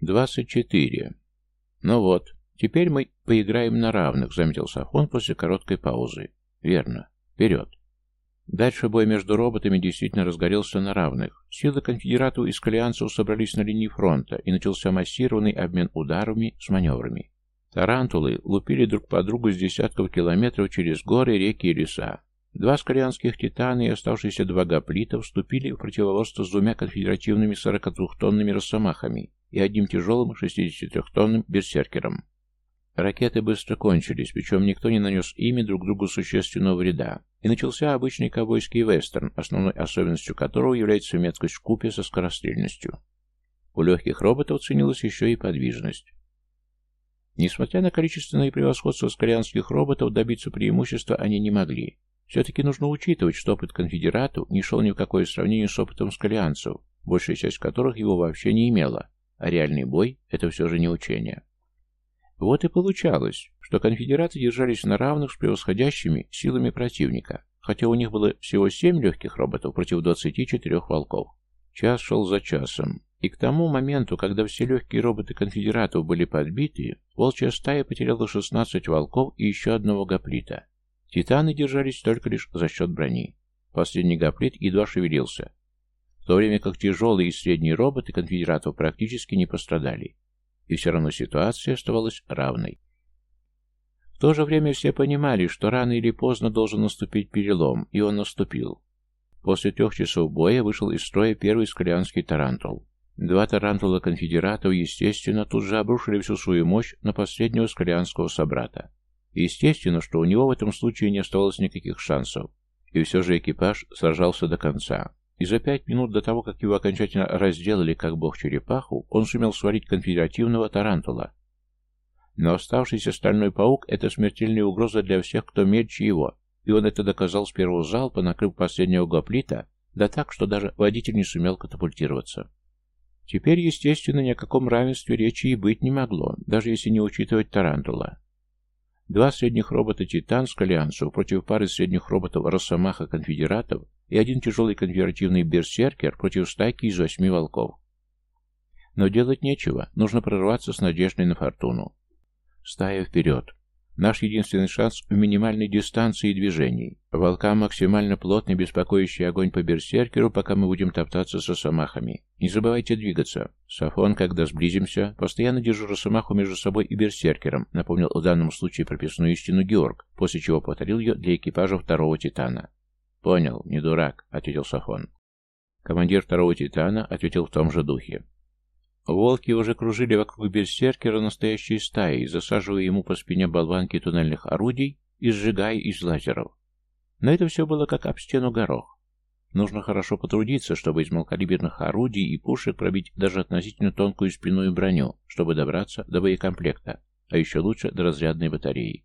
«Двадцать четыре. Ну вот, теперь мы поиграем на равных», — заметил Сафон после короткой паузы. «Верно. Вперед». Дальше бой между роботами действительно разгорелся на равных. Силы конфедератов и скалианцев собрались на линии фронта, и начался массированный обмен ударами с маневрами. Тарантулы лупили друг по другу с десятков километров через горы, реки и леса. Два скорианских титана и оставшиеся два гоплита вступили в противоборство с двумя конфедеративными 42-тонными росомахами и одним тяжелым 63-тонным берсеркером. Ракеты быстро кончились, причем никто не нанес ими друг другу существенного вреда, и начался обычный ковбойский вестерн, основной особенностью которого является меткость в купе со скорострельностью. У легких роботов ценилась еще и подвижность. Несмотря на количественное превосходство скорианских роботов, добиться преимущества они не могли. Все-таки нужно учитывать, что опыт конфедератов не шел ни в какое сравнение с опытом скалианцев, большая часть которых его вообще не имела, а реальный бой – это все же не учение. Вот и получалось, что конфедераты держались на равных с превосходящими силами противника, хотя у них было всего семь легких роботов против 24 волков. Час шел за часом, и к тому моменту, когда все легкие роботы конфедератов были подбиты, волчья стая потеряла 16 волков и еще одного гоплита. Титаны держались только лишь за счет брони. Последний гоплит едва шевелился, в то время как тяжелые и средние роботы конфедератов практически не пострадали. И все равно ситуация оставалась равной. В то же время все понимали, что рано или поздно должен наступить перелом, и он наступил. После трех часов боя вышел из строя первый скалианский тарантул. Два тарантула конфедератов, естественно, тут же обрушили всю свою мощь на последнего скалианского собрата. Естественно, что у него в этом случае не оставалось никаких шансов. И все же экипаж сражался до конца. И за пять минут до того, как его окончательно разделали как бог черепаху, он сумел свалить конфедеративного тарантула. Но оставшийся стальной паук — это смертельная угроза для всех, кто мельче его, и он это доказал с первого залпа, накрыв последнего гоплита, да так, что даже водитель не сумел катапультироваться. Теперь, естественно, ни о каком равенстве речи и быть не могло, даже если не учитывать тарантула. Два средних робота «Титан» скалианцев против пары средних роботов «Росомаха» конфедератов и один тяжелый конфедеративный «Берсеркер» против стайки из восьми волков. Но делать нечего, нужно прорваться с надеждой на фортуну. Стая вперед. Наш единственный шанс в минимальной дистанции движений. Волкам максимально плотный, беспокоящий огонь по берсеркеру, пока мы будем топтаться со самахами. Не забывайте двигаться. Сафон, когда сблизимся, постоянно держу росомаху между собой и берсеркером, напомнил в данном случае прописную истину Георг, после чего повторил ее для экипажа второго Титана. «Понял, не дурак», — ответил Сафон. Командир второго Титана ответил в том же духе. Волки уже кружили вокруг берсеркера настоящей стаей, засаживая ему по спине болванки туннельных орудий и сжигая из лазеров. Но это все было как об стену горох. Нужно хорошо потрудиться, чтобы из малокалиберных орудий и пушек пробить даже относительно тонкую спинную броню, чтобы добраться до боекомплекта, а еще лучше до разрядной батареи.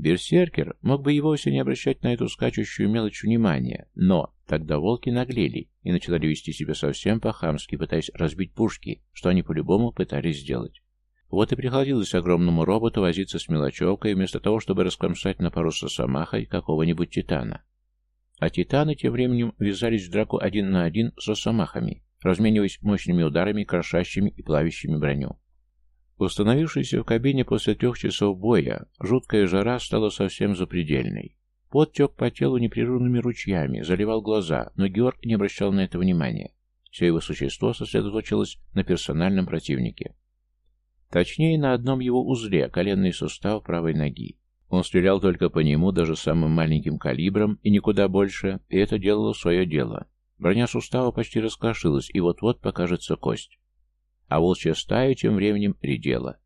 Берсеркер мог бы и вовсе не обращать на эту скачущую мелочь внимания, но тогда волки наглели и начали вести себя совсем по-хамски, пытаясь разбить пушки, что они по-любому пытались сделать. Вот и приходилось огромному роботу возиться с мелочевкой, вместо того, чтобы раскромсать на пару с росомахой какого-нибудь титана. А титаны тем временем ввязались в драку один на один с росомахами, размениваясь мощными ударами, крошащими и плавящими броню. Установившись в кабине после трех часов боя, жуткая жара стала совсем запредельной. Пот тек по телу непрерывными ручьями, заливал глаза, но Георг не обращал на это внимания. Все его существо сосредоточилось на персональном противнике. Точнее, на одном его узле, коленный сустав правой ноги. Он стрелял только по нему, даже самым маленьким калибром, и никуда больше, и это делало свое дело. Броня сустава почти раскрошилась, и вот-вот покажется кость. А волчья стая тем временем редела.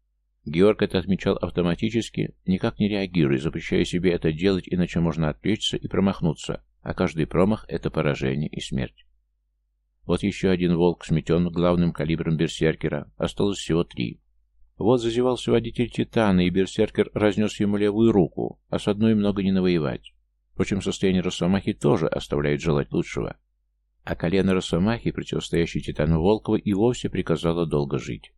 Георг это отмечал автоматически, никак не реагируя, запрещая себе это делать, иначе можно отвлечься и промахнуться, а каждый промах — это поражение и смерть. Вот еще один волк сметен главным калибром берсеркера, осталось всего три. Вот зазевался водитель Титана, и берсеркер разнес ему левую руку, а с одной много не навоевать. Впрочем, состояние Росомахи тоже оставляет желать лучшего а колено Росомахи, противостоящей Титану Волкова, и вовсе приказало долго жить.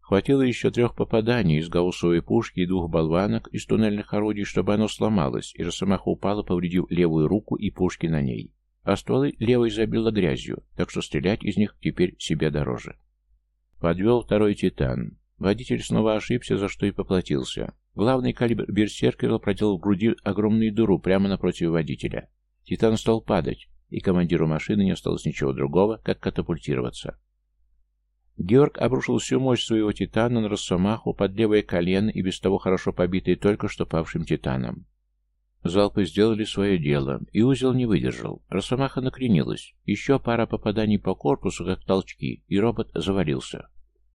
Хватило еще трех попаданий из гауссовой пушки и двух болванок из туннельных орудий, чтобы оно сломалось, и Росомаха упала, повредив левую руку и пушки на ней. А стволы левой забило грязью, так что стрелять из них теперь себе дороже. Подвел второй «Титан». Водитель снова ошибся, за что и поплатился. Главный калибр берсеркера проделал в груди огромную дыру прямо напротив водителя. «Титан» стал падать, и командиру машины не осталось ничего другого, как катапультироваться. Георг обрушил всю мощь своего «Титана» на Росомаху под левое колено и без того хорошо побитый только что павшим «Титаном». Залпы сделали свое дело, и узел не выдержал. Росомаха накренилась. Еще пара попаданий по корпусу, как толчки, и робот завалился.